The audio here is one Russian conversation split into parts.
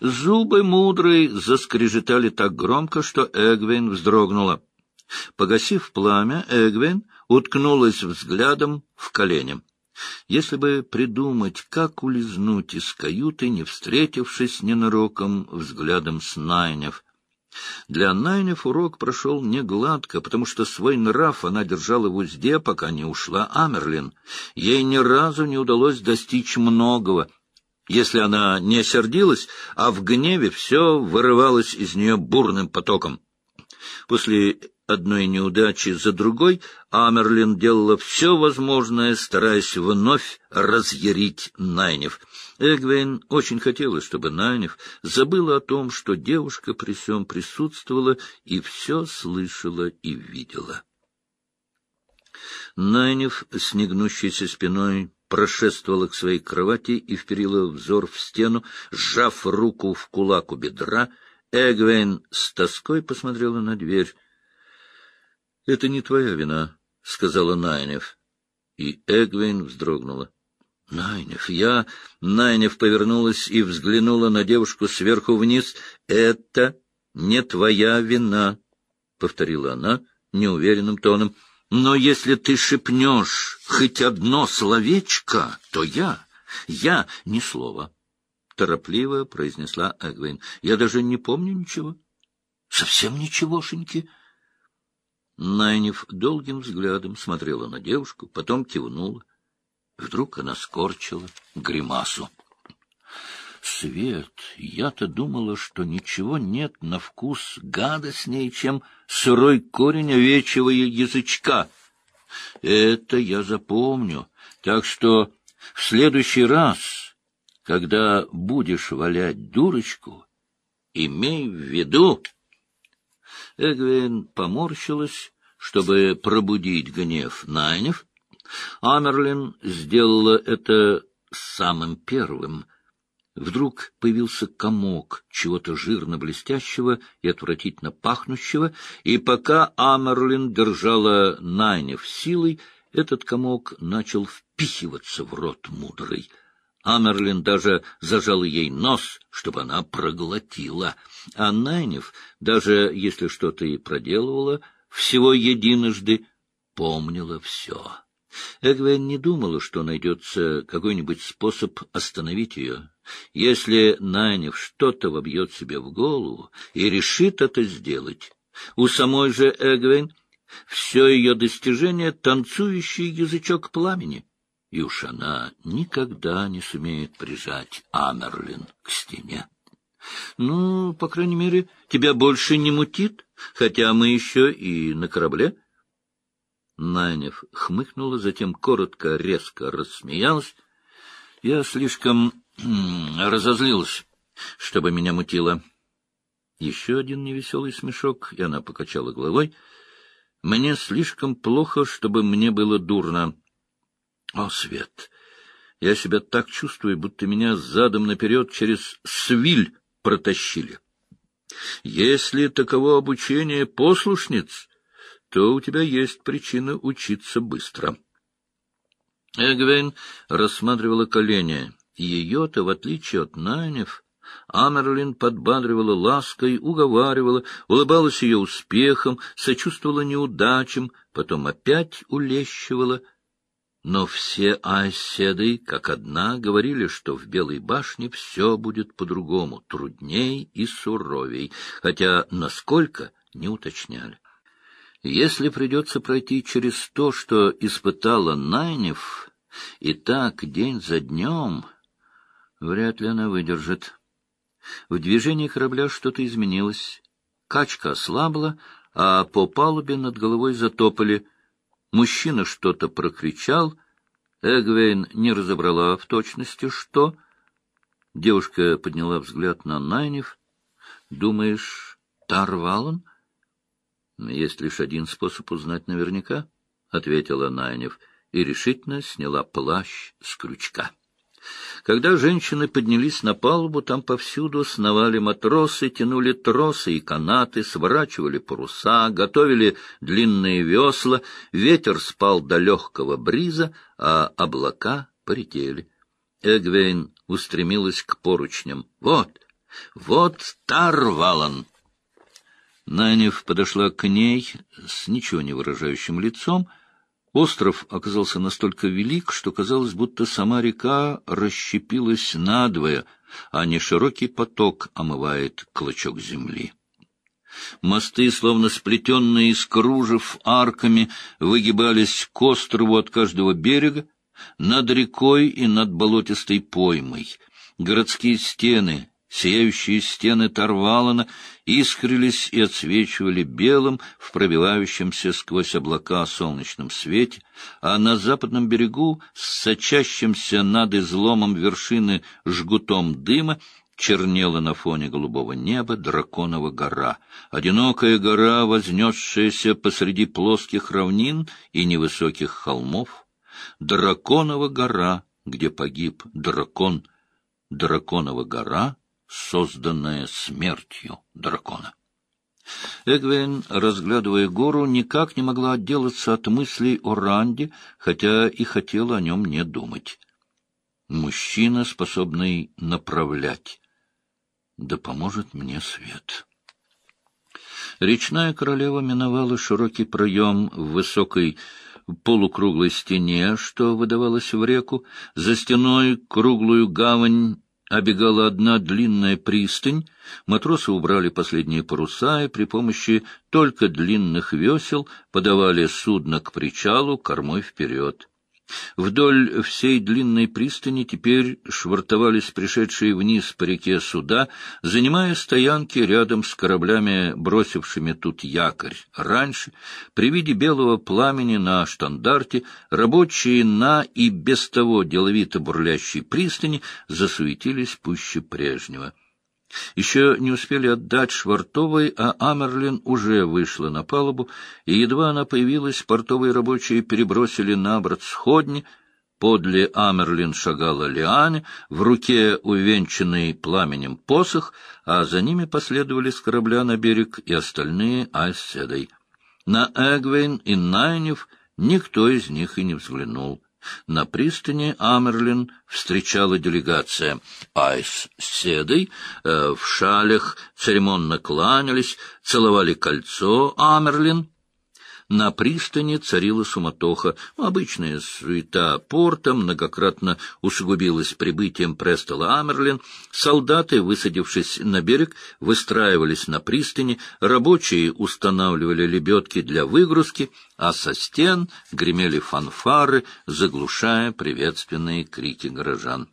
Зубы мудрой заскрежетали так громко, что Эгвин вздрогнула. Погасив пламя, Эгвин уткнулась взглядом в колени. Если бы придумать, как улизнуть из каюты, не встретившись ненароком взглядом с Найнев. Для Найнев урок прошел не гладко, потому что свой нрав она держала в узде, пока не ушла Амерлин. Ей ни разу не удалось достичь многого. Если она не сердилась, а в гневе все вырывалось из нее бурным потоком. После одной неудачи за другой, Амерлин делала все возможное, стараясь вновь разъярить Найнев. Эгвейн очень хотела, чтобы Найнев забыла о том, что девушка при всем присутствовала и все слышала и видела. Найнев, с негнущейся спиной, прошествовала к своей кровати и вперила взор в стену, сжав руку в кулак у бедра. Эгвейн с тоской посмотрела на дверь. — Это не твоя вина, — сказала Найнев. И Эгвин вздрогнула. — Найнев, я... Найнев повернулась и взглянула на девушку сверху вниз. — Это не твоя вина, — повторила она неуверенным тоном. — Но если ты шепнешь хоть одно словечко, то я... Я ни слова. Торопливо произнесла Эгвин. — Я даже не помню ничего. — Совсем ничегошеньки. Найнев долгим взглядом смотрела на девушку, потом кивнула. Вдруг она скорчила гримасу. Свет, я-то думала, что ничего нет на вкус гадостнее, чем сырой корень овечьего язычка. Это я запомню, так что в следующий раз, когда будешь валять дурочку, имей в виду... Эгвин поморщилась, чтобы пробудить гнев Найнев. Амерлин сделала это самым первым. Вдруг появился комок чего-то жирно-блестящего и отвратительно пахнущего, и пока Амерлин держала Найнев силой, этот комок начал впихиваться в рот мудрый. Амерлин даже зажал ей нос, чтобы она проглотила. А Найнев, даже если что-то и проделывала, всего единожды помнила все. Эгвен не думала, что найдется какой-нибудь способ остановить ее. Если Найнев что-то вобьет себе в голову и решит это сделать, у самой же Эгвен все ее достижение — танцующий язычок пламени и уж она никогда не сумеет прижать Амерлин к стене. Ну, по крайней мере, тебя больше не мутит, хотя мы еще и на корабле. Найнев хмыкнула, затем коротко, резко рассмеялась. Я слишком разозлилась, чтобы меня мутило. Еще один невеселый смешок, и она покачала головой. Мне слишком плохо, чтобы мне было дурно. О, Свет! Я себя так чувствую, будто меня задом наперед через свиль протащили. Если таково обучение послушниц, то у тебя есть причина учиться быстро. Эгвейн рассматривала колени. Ее-то, в отличие от Найнев, Амерлин подбадривала лаской, уговаривала, улыбалась ее успехом, сочувствовала неудачам, потом опять улещивала — но все айседы, как одна, говорили, что в Белой башне все будет по-другому, трудней и суровей, хотя насколько не уточняли. Если придется пройти через то, что испытала Найнев, и так день за днем, вряд ли она выдержит. В движении корабля что-то изменилось. Качка ослабла, а по палубе над головой затопали — Мужчина что-то прокричал. Эгвейн не разобрала в точности, что. Девушка подняла взгляд на Найнев. — Думаешь, Тарвалон? — Есть лишь один способ узнать наверняка, — ответила Найнев и решительно сняла плащ с крючка. Когда женщины поднялись на палубу, там повсюду сновали матросы, тянули тросы и канаты, сворачивали паруса, готовили длинные весла, ветер спал до легкого бриза, а облака поретели. Эгвейн устремилась к поручням. — Вот, Вот Тарвалан! Нанев подошла к ней с ничего не выражающим лицом. Остров оказался настолько велик, что казалось, будто сама река расщепилась надвое, а не широкий поток омывает клочок земли. Мосты, словно сплетенные из кружев арками, выгибались к острову от каждого берега, над рекой и над болотистой поймой. Городские стены, сияющие стены Тарвалана, искрились и отсвечивали белым в пробивающемся сквозь облака солнечном свете, а на западном берегу, с сочащимся над изломом вершины жгутом дыма, чернела на фоне голубого неба драконова гора, одинокая гора, вознесшаяся посреди плоских равнин и невысоких холмов, драконова гора, где погиб дракон, драконова гора, созданная смертью дракона. Эгвин, разглядывая гору, никак не могла отделаться от мыслей о Ранде, хотя и хотела о нем не думать. Мужчина, способный направлять да поможет мне свет. Речная королева миновала широкий проем в высокой полукруглой стене, что выдавалось в реку. За стеной круглую гавань обегала одна длинная пристань. Матросы убрали последние паруса и при помощи только длинных весел подавали судно к причалу кормой вперед. Вдоль всей длинной пристани теперь швартовались пришедшие вниз по реке суда, занимая стоянки рядом с кораблями, бросившими тут якорь. Раньше, при виде белого пламени на штандарте, рабочие на и без того деловито бурлящей пристани засуетились пуще прежнего. Еще не успели отдать Швартовой, а Амерлин уже вышла на палубу, и едва она появилась, портовые рабочие перебросили на борт сходни. Подле Амерлин шагала Лиане, в руке увенчанный пламенем посох, а за ними последовали с корабля на берег и остальные айседой. На Эгвейн и Найнев никто из них и не взглянул. На пристани Амерлин встречала делегация. Айс с Седой э, в шалях церемонно кланялись, целовали кольцо Амерлин. На пристани царила суматоха. Обычная суета порта многократно усугубилась прибытием Престола Амерлин. Солдаты, высадившись на берег, выстраивались на пристани, рабочие устанавливали лебедки для выгрузки, а со стен гремели фанфары, заглушая приветственные крики горожан.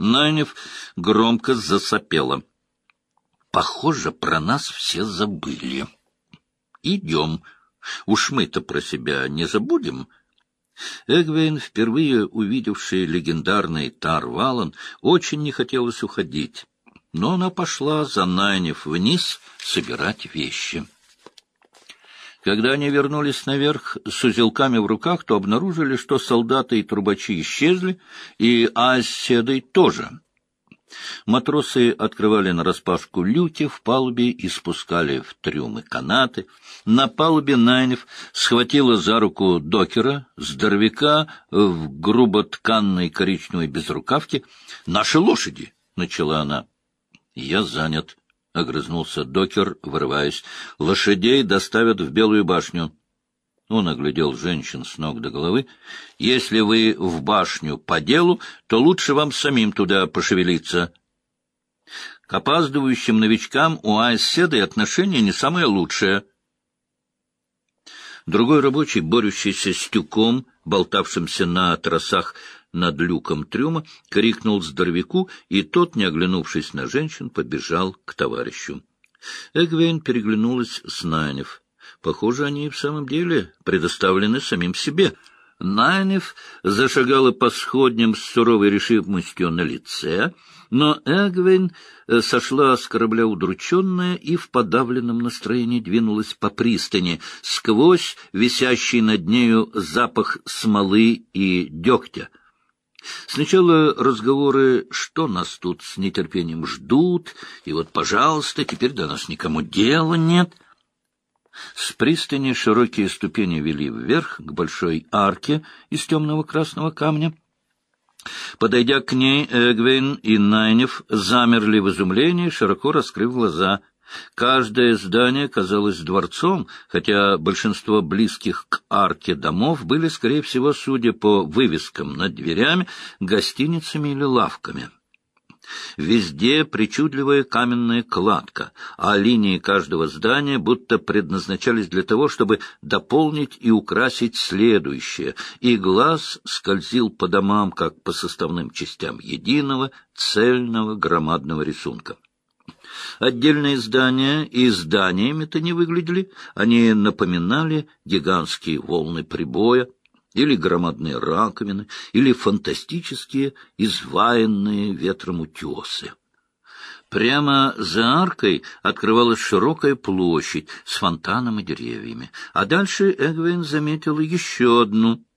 Найнев громко засопела. «Похоже, про нас все забыли. Идем». Уж мы-то про себя не забудем. Эгвейн, впервые увидевший легендарный Тарвалан, очень не хотелось уходить, но она пошла, за Найнев вниз, собирать вещи. Когда они вернулись наверх с узелками в руках, то обнаружили, что солдаты и трубачи исчезли, и Аседой тоже. Матросы открывали нараспашку люки в палубе и спускали в трюмы канаты. На палубе Найнев схватила за руку докера, здоровяка в груботканной коричневой безрукавке. «Наши лошади!» — начала она. «Я занят», — огрызнулся докер, вырываясь. «Лошадей доставят в Белую башню». Он оглядел женщин с ног до головы. «Если вы в башню по делу, то лучше вам самим туда пошевелиться». К опаздывающим новичкам у Айседы отношение не самое лучшее. Другой рабочий, борющийся с тюком, болтавшимся на тросах над люком трюма, крикнул здоровяку, и тот, не оглянувшись на женщин, побежал к товарищу. Эгвейн переглянулась с Найнев. Похоже, они и в самом деле предоставлены самим себе. Найнев зашагала по сходням с суровой решимостью на лице, но Эгвин э, сошла с корабля удрученная и в подавленном настроении двинулась по пристани, сквозь висящий над нею запах смолы и дегтя. Сначала разговоры, что нас тут с нетерпением ждут, и вот, пожалуйста, теперь до нас никому дела нет — с пристани широкие ступени вели вверх к большой арке из темного красного камня. Подойдя к ней, Эгвейн и Найнев замерли в изумлении, широко раскрыв глаза. Каждое здание казалось дворцом, хотя большинство близких к арке домов были, скорее всего, судя по вывескам над дверями, гостиницами или лавками. Везде причудливая каменная кладка, а линии каждого здания будто предназначались для того, чтобы дополнить и украсить следующее, и глаз скользил по домам, как по составным частям единого, цельного громадного рисунка. Отдельные здания и зданиями-то не выглядели, они напоминали гигантские волны прибоя, или громадные раковины, или фантастические изваянные ветром утесы. Прямо за аркой открывалась широкая площадь с фонтаном и деревьями, а дальше Эгвин заметила еще одну —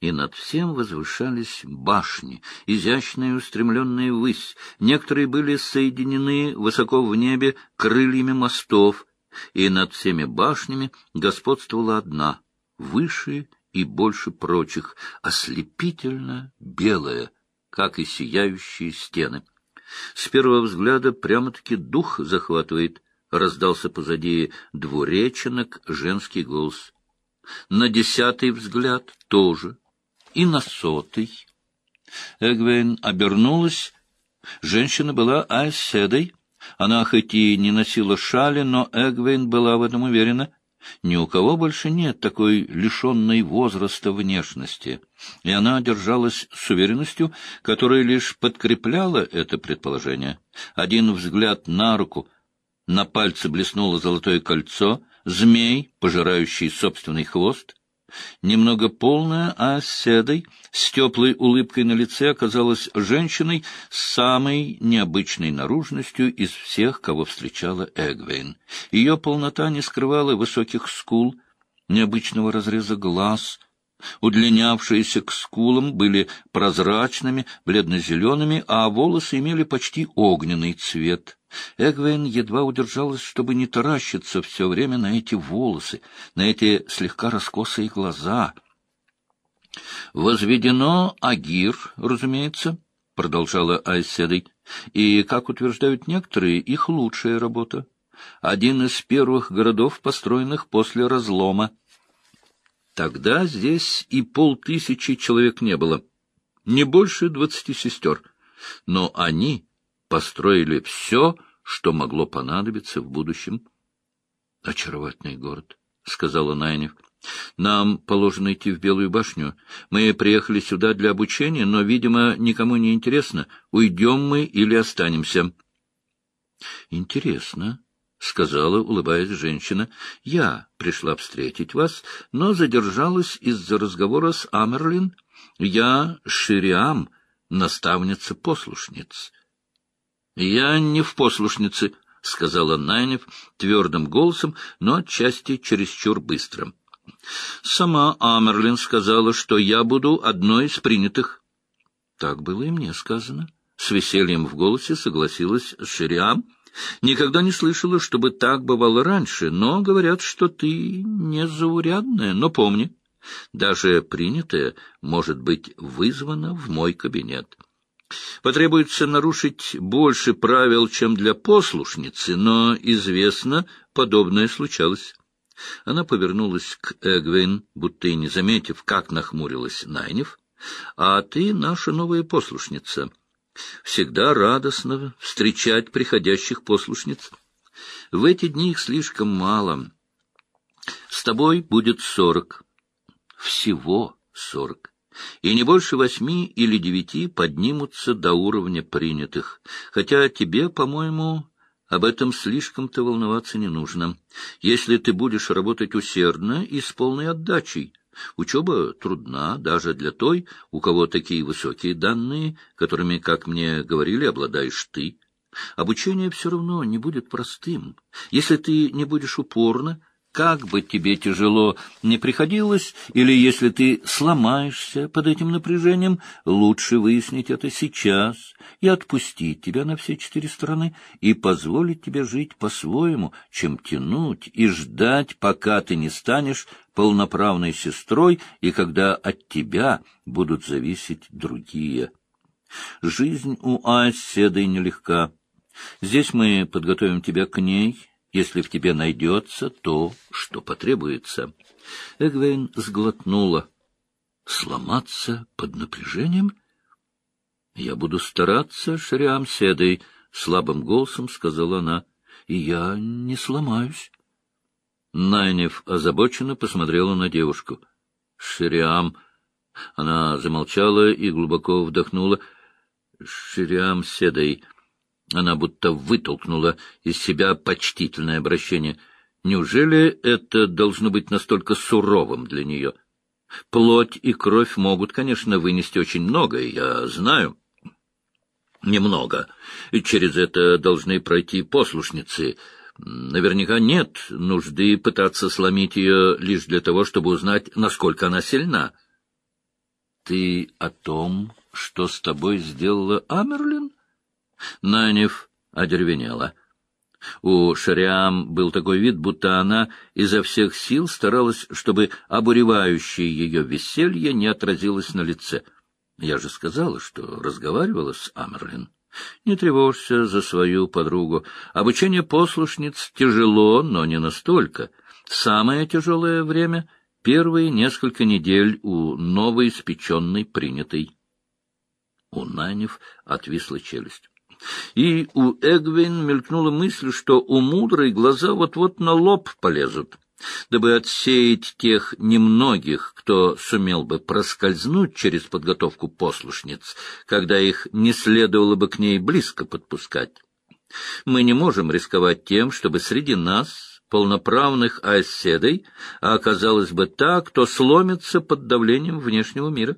и над всем возвышались башни, изящные устремленные ввысь. Некоторые были соединены высоко в небе крыльями мостов, и над всеми башнями господствовала одна, выше и больше прочих, ослепительно белая, как и сияющие стены. С первого взгляда прямо-таки дух захватывает, — раздался позади двуреченок женский голос. На десятый взгляд тоже, и на сотый. Эгвейн обернулась. Женщина была Айседой. Она хоть и не носила шали, но Эгвейн была в этом уверена. Ни у кого больше нет такой лишенной возраста внешности, и она держалась с уверенностью, которая лишь подкрепляла это предположение. Один взгляд на руку, на пальце блеснуло золотое кольцо, змей, пожирающий собственный хвост, Немного полная, а седой, с теплой улыбкой на лице, оказалась женщиной с самой необычной наружностью из всех, кого встречала Эгвейн. Ее полнота не скрывала высоких скул, необычного разреза глаз — Удлинявшиеся к скулам были прозрачными, бледно-зелеными, а волосы имели почти огненный цвет. Эгвейн едва удержалась, чтобы не таращиться все время на эти волосы, на эти слегка раскосые глаза. «Возведено Агир, разумеется», — продолжала Айседой, — «и, как утверждают некоторые, их лучшая работа. Один из первых городов, построенных после разлома. Тогда здесь и полтысячи человек не было, не больше двадцати сестер, но они построили все, что могло понадобиться в будущем. — Очаровательный город, — сказала Найнев. — Нам положено идти в Белую башню. Мы приехали сюда для обучения, но, видимо, никому не интересно, уйдем мы или останемся. — Интересно, — сказала, улыбаясь женщина. — Я пришла встретить вас, но задержалась из-за разговора с Амерлин. Я Шириам, наставница послушниц. — Я не в послушнице, — сказала Найнев твердым голосом, но отчасти чересчур быстро. Сама Амерлин сказала, что я буду одной из принятых. Так было и мне сказано. С весельем в голосе согласилась Шириам, Никогда не слышала, чтобы так бывало раньше, но говорят, что ты не заурядная. Но помни, даже принятое может быть вызвано в мой кабинет. Потребуется нарушить больше правил, чем для послушницы, но, известно, подобное случалось. Она повернулась к Эгвейн, будто и не заметив, как нахмурилась Найнев. — А ты наша новая послушница. Всегда радостно встречать приходящих послушниц. В эти дни их слишком мало. С тобой будет сорок. Всего сорок. И не больше восьми или девяти поднимутся до уровня принятых. Хотя тебе, по-моему, об этом слишком-то волноваться не нужно. Если ты будешь работать усердно и с полной отдачей, Учеба трудна даже для той, у кого такие высокие данные, которыми, как мне говорили, обладаешь ты. Обучение все равно не будет простым. Если ты не будешь упорно, как бы тебе тяжело не приходилось, или если ты сломаешься под этим напряжением, лучше выяснить это сейчас и отпустить тебя на все четыре стороны и позволить тебе жить по-своему, чем тянуть и ждать, пока ты не станешь полноправной сестрой и когда от тебя будут зависеть другие. Жизнь у Аседой нелегка. Здесь мы подготовим тебя к ней, если в тебе найдется то, что потребуется. Эгвейн сглотнула. Сломаться под напряжением? Я буду стараться, Шариам Седой, — слабым голосом сказала она, — и я не сломаюсь. Найнев озабоченно посмотрела на девушку. Шириам. Она замолчала и глубоко вдохнула. Шириам Седой. Она будто вытолкнула из себя почтительное обращение. Неужели это должно быть настолько суровым для нее? Плоть и кровь могут, конечно, вынести очень многое, я знаю. Немного. И через это должны пройти послушницы. Наверняка нет нужды пытаться сломить ее лишь для того, чтобы узнать, насколько она сильна. Ты о том, что с тобой сделала Амерлин? Нанев одервенела. У Шариам был такой вид, будто она изо всех сил старалась, чтобы обуревающее ее веселье не отразилось на лице. Я же сказала, что разговаривала с Амерлин. Не тревожься за свою подругу. Обучение послушниц тяжело, но не настолько. Самое тяжелое время — первые несколько недель у новоиспеченной принятой. У Нанев отвисла челюсть. И у Эгвин мелькнула мысль, что у мудрой глаза вот-вот на лоб полезут. Дабы отсеять тех немногих, кто сумел бы проскользнуть через подготовку послушниц, когда их не следовало бы к ней близко подпускать. Мы не можем рисковать тем, чтобы среди нас, полноправных оседей, оказалось бы та, кто сломится под давлением внешнего мира.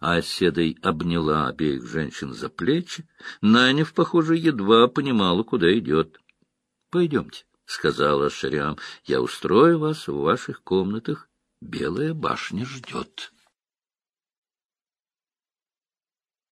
А Седой обняла обеих женщин за плечи. Нанев, похоже, едва понимала, куда идет. — Пойдемте, — сказала Шариам, — я устрою вас в ваших комнатах. Белая башня ждет.